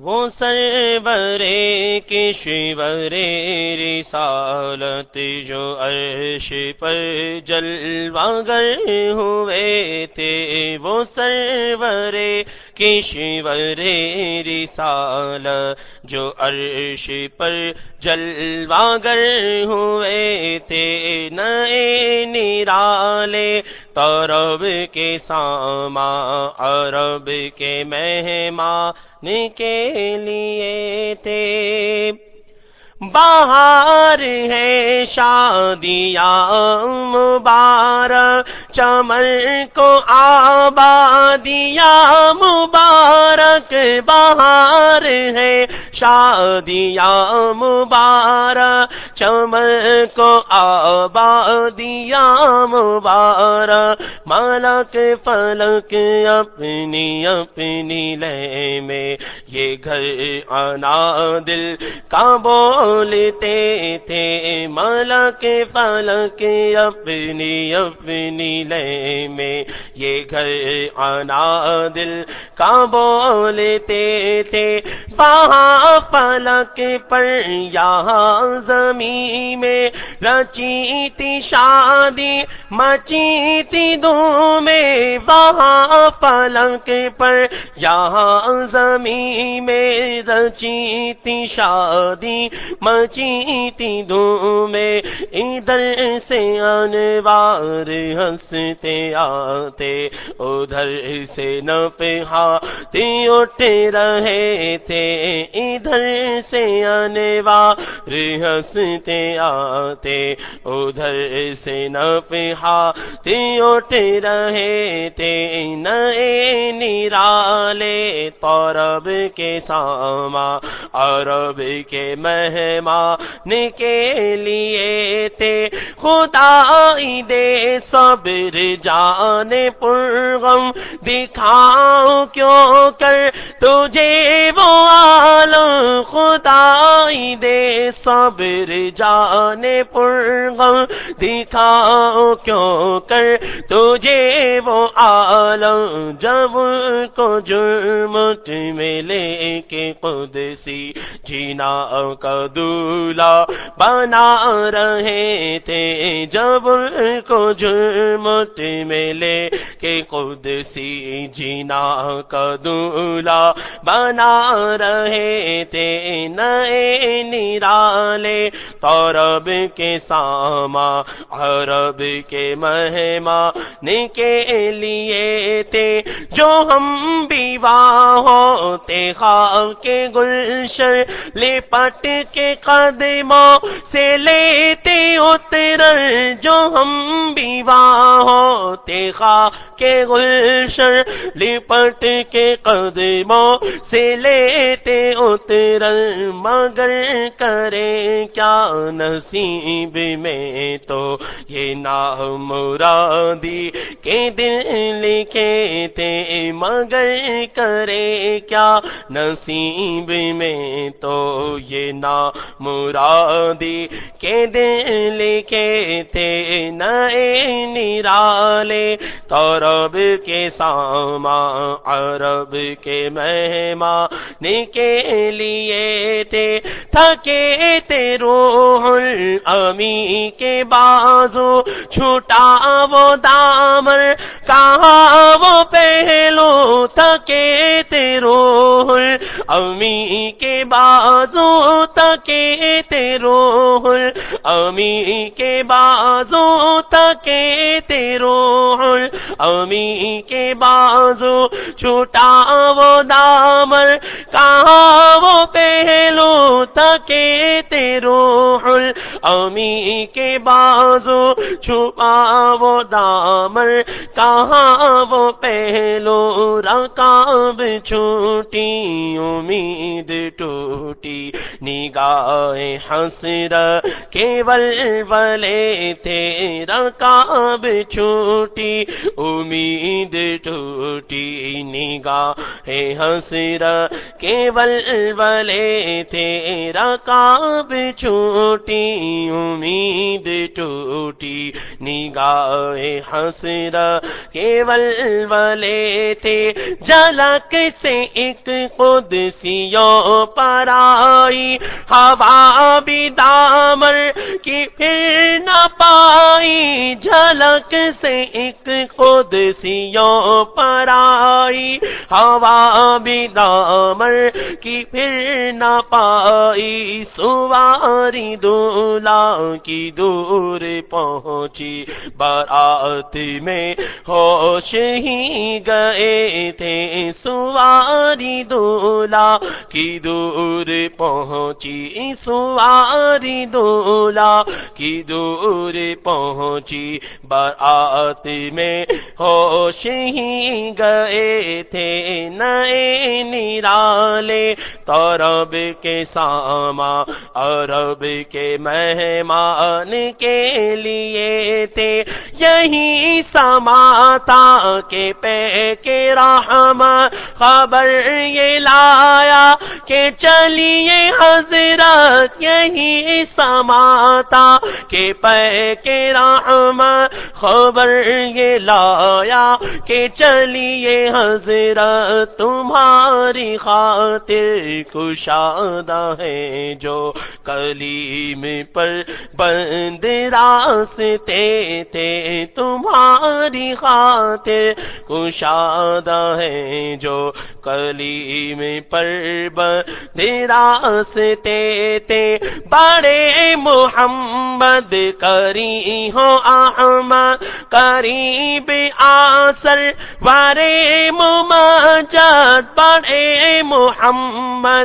وہ سربرے کشور رسالت جو عرش پر جلوہ گر ہوئے تھے، وہ سربر کشور رسال جو عرش پر جلوہ گر ہوئے تھے۔ نئے نرالے ترب کے ساما، عرب کے مہمان کے لیے تھے۔ باہر ہے شادیاں مبارک، چمن کو آبادیا مبارک۔ باہر ہے شادیاں مبارک چمن کو آبادیا مبارک مالک فلک اپنی اپنی لے میں یہ گھر آنا دل کا بولتے تھے۔ مالا کے پالا کے اپنی اپنی لے میں یہ گھر آنا دل کا بولتے تھے وہاں پلک پر یہاں زمین میں رچی تھی شادی مچی تھی میں وہاں پلک پر یہاں زمین میں رچی تھی شادی مچی تھی میں ادھر سے انوار ہنستے آتے، ادھر سے نہ اٹھ رہے تھے ادھر سے انوار ہنستے آتے، ادھر سے نہ پہاتے اٹھ رہے تھے نئے نرالے پورب کے ساما، عرب کے مہمان کے لیے تھے۔ خدا دے صبر جانے پرغم، دکھاؤ کیوں کر تجھے وہ عالم خدا دے صبر جانے پرغم دکھاؤ کیوں کر تجھے وہ عالم جب کو جرمت میں لے کے قدسی جینا کا دولا بنا رہے تھے جب کو جرمت میں لے کے قدسی جینا کا دولا بنا رہے تھے نئے نرالے تورب کے ساما، عرب کے مہمان کے لیے تھے۔ جو ہم بھی ہوتے خواہ کے گلشن لپٹ کے قدموں سے لیتے اتر جو ہم بھی ہوتے خواہ کے گلشن لپٹ کے قدموں سے لیتے اتر مگر کرے کیا نصیب میں تو یہ نام مرادی کے دل لکھے تھے مگر کرے کیا نصیب میں تو یہ نا مرادی کے دل لکھے تھے نئے نرالے تورب کے ساما عرب کے مہمان کے لیے تھے تھکے تے روح امی کے بازو، چھوٹا وہ دامر کہاں وہ پہلو؟ تھکے تے روح امی کے بازو تکے تیرو امی کے بازو تکے تیرو امی کے بازو، چھوٹا وہ دامر کہاں وہ پہلو تکے تیرو امی کے بازو، چھپا وہ دامر کہاں وہ پہلو رکاب چھوٹی، امید ٹوٹی، نگاہ حسر کیول بلے تیرا کاب چھوٹی، امید ٹوٹی، نگاہ حسر کیول ولے تیرا کاب چھوٹی، امید ٹوٹی، نگاہ حسر کیول ولے تھے۔ جلک سے ایک خود سیوں پر آئی، ہوا بھی دامر کی پھر نہ پائی۔ جھلک سے ایک خود سیوں پر آئی، ہوا بھی دامر کی پھر نہ پائی سواری دولا کی دور پہنچی۔ بارات میں ہوش ہی گئے تھے۔ سواری دولا کی دور پہنچی۔ سواری دولا کی دور پہنچی۔ بارات میں ہوش ہی گئے تھے۔ نئے نرالے تورب کے ساما، عرب کے مہمان کے لیے تھے۔ یہی سما تھا کہ پہ کے رحم، خبر یہ لایا کہ چلیے حضرت، یہی سما تھا کہ پہ کے رحم، خبر یہ لایا کہ چلیے حضرت تمہاری خاطر کشادہ ہے جو کلیم پر بند راستے تھے، تمہاری خاطر کشادہ ہے جو کلیم پر بند راستے تھے۔ بڑے محمد کری ہو، احمد قریب آسر وارے مماجد، بڑے محمد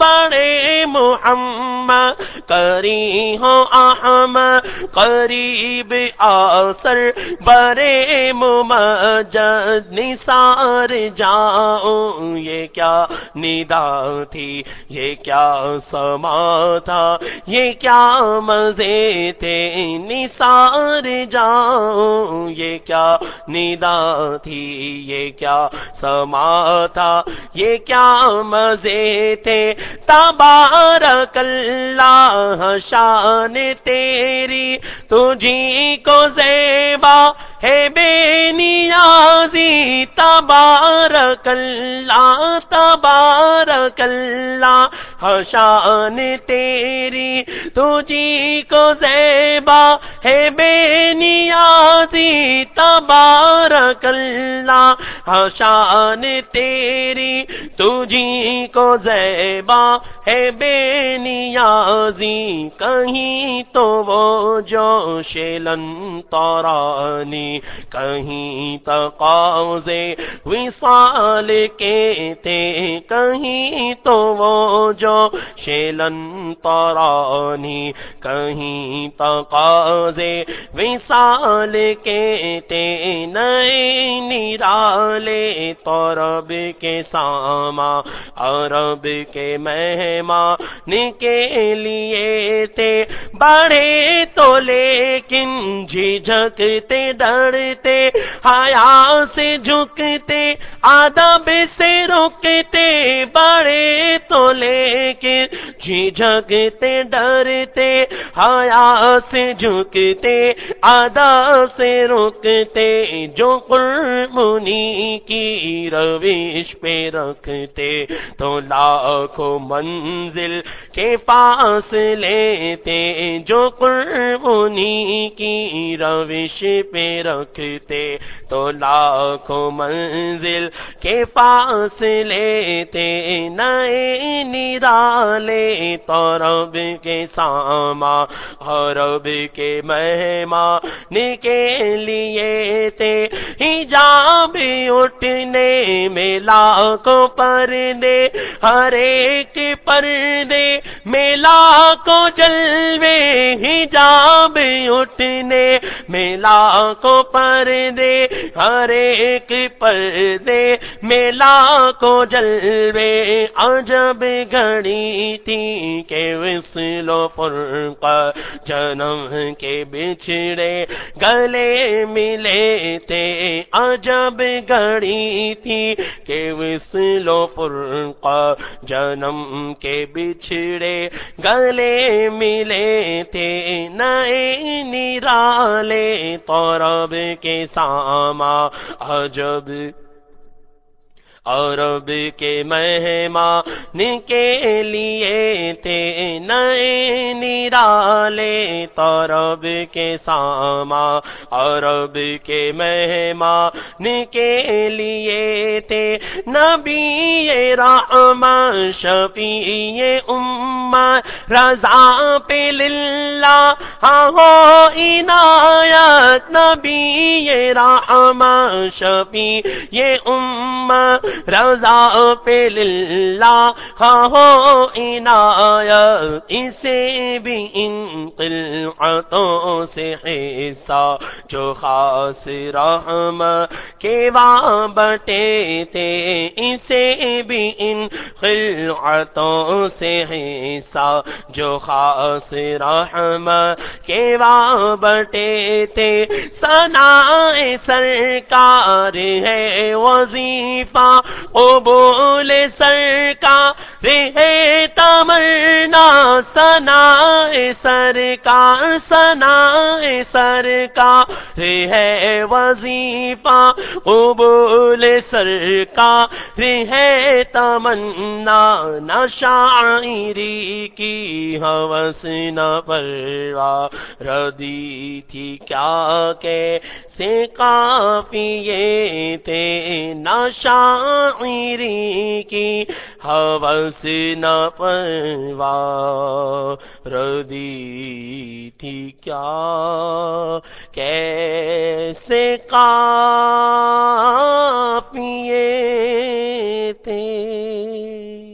بڑے محمد کری ہو احمد، قریب آسر بڑے مماجد نثار جاؤ، یہ کیا ندا تھی، یہ کیا سما تھا، یہ کیا مزے تھے، نثار جاؤ، یہ کیا ندا تھی، یہ کیا سما تھا، یہ کیا مزے تھے تبارک اللہ شان تیری تجھی کو زیبا ہے بے نیازی تبارک اللہ تبارک اللہ حشان تیری، تجھی کو زیبا ہے بے نیازی تبارک اللہ حشان تیری، تجھی کو زیبا ہے بے نیازی، کہیں تو وہ جو شیلن تورانی کہیں تقاضے وصال کے تھے، کہیں تو وہ جو شیلن تورانی کہیں تقاضے وصال کے تھے، نئے نرالے تورب کے ساما، عرب کے مہمان کے لیے تھے۔ بڑے تو لیکن جھجکتے ڈرتے حیا سے جھکتے، آداب سے رکتے، بڑے تو لے لیکن جی جھجکتے ڈرتے، حیا سے جھکتے، آداب سے رکتے، جو قربنی کی روش پہ رکھتے، تو لاکھوں منزل کے پاس لیتے، جو قربنی کی روش پہ رکھتے رکھتے تو لاکھوں منزل کے پاس لیتے، نئے نرالے تو رب کے ساما رب کے مہمان کے لیے تھے۔ حجاب اٹھنے میں لاکھوں پردے، ہر ایک پردے میں لاکھوں جلوے۔ حجاب اٹھنے میں لاکھوں پردے، ہر ایک پردے میلا کو جلوے۔ عجب گھڑی تھی کہ وصل و فرقہ جنم کے بچھڑے گلے ملے تھے۔ عجب گھڑی تھی کہ وصل و فرقہ جنم کے بچھڑے گلے ملے تھے۔ نئے نرالے طرب کے ساما عجب عرب کے مہمان کے لیے تھے نئے نرالے تورب کے ساما عرب کے مہمان کے لیے تھے نبی رحم شفیع ام رضا پہ للہ ہو عنایت نبی رحم شفیع یہ ام رضا پہ للہ ہو عنایت، اسے بھی ان قلعتوں سے حصہ، جو خاص رحم کے وہاں بٹے تھے، اسے بھی ان خلعتوں سے حصہ، جو خاص رحم کے وہاں بٹے تھے۔ سنا سرکار ہے، وظیفہ قبول سرکار ہے تمنا سنا سرکار سنا سرکار ہے وظیفہ قبول سرکار ہے تمنا، نہ شاعری کی حوث، نہ پروا ردی تھی کیا کہ سے کافی تھے، نہ شاعری شاعری کی حوث نہ پروا ردی تھی کیا؟ کیسے کا پیے تھے؟